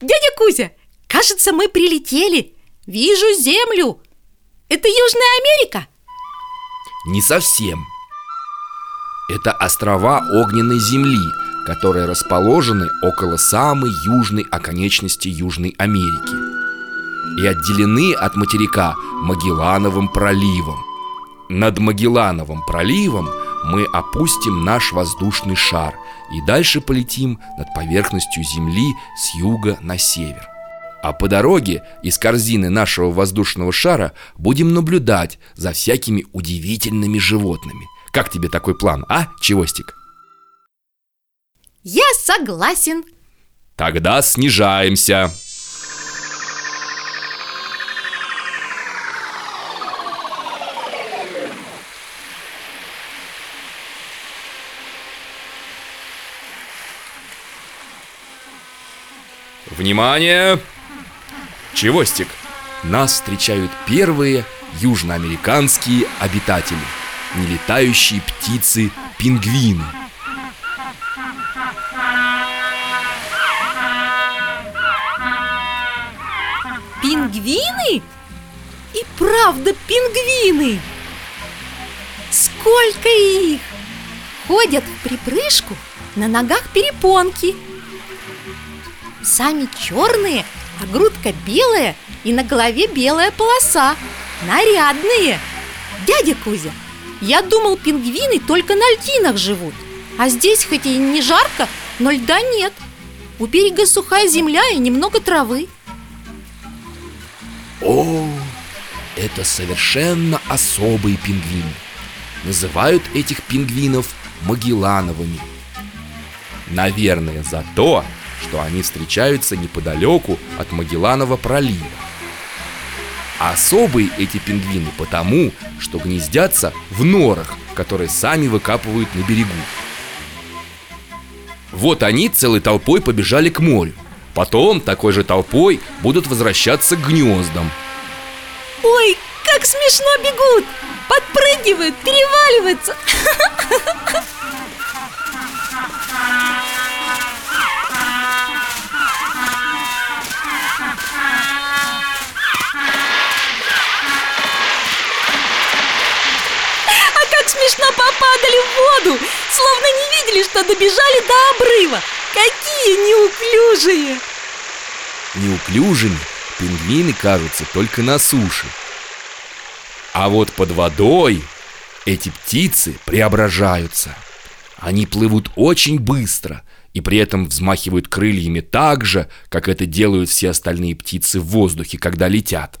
Дядя Кузя, кажется, мы прилетели. Вижу землю. Это Южная Америка? Не совсем. Это острова огненной земли Которые расположены около самой южной оконечности Южной Америки И отделены от материка Магеллановым проливом. Над Магеллановым проливом мы опустим наш воздушный шар и дальше полетим над поверхностью Земли с юга на север. А по дороге из корзины нашего воздушного шара будем наблюдать за всякими удивительными животными. Как тебе такой план, а, Чевостик? Я согласен. Тогда снижаемся. Внимание! Чевостик, нас встречают первые южноамериканские обитатели Нелетающие птицы пингвины Пингвины? И правда пингвины! Сколько их! Ходят в припрыжку, на ногах перепонки Сами черные, а грудка белая и на голове белая полоса. Нарядные. Дядя Кузя, я думал, пингвины только на льдинах живут. А здесь хоть и не жарко, но льда нет. У берега сухая земля и немного травы. О, это совершенно особые пингвины Называют этих пингвинов Магеллановыми Наверное, за то, что они встречаются неподалеку от Магелланова пролива. Особые эти пингвины потому, что гнездятся в норах, которые сами выкапывают на берегу. Вот они целой толпой побежали к морю. Потом такой же толпой будут возвращаться к гнездам. Ой, как смешно бегут! Подпрыгивают, переваливаются! смешно попадали в воду Словно не видели, что добежали до обрыва. Какие неуклюжие! Неуклюжими пингвины кажутся только на суше. А вот под водой эти птицы преображаются. Они плывут очень быстро и при этом взмахивают крыльями так же, как это делают все остальные птицы в воздухе, когда летят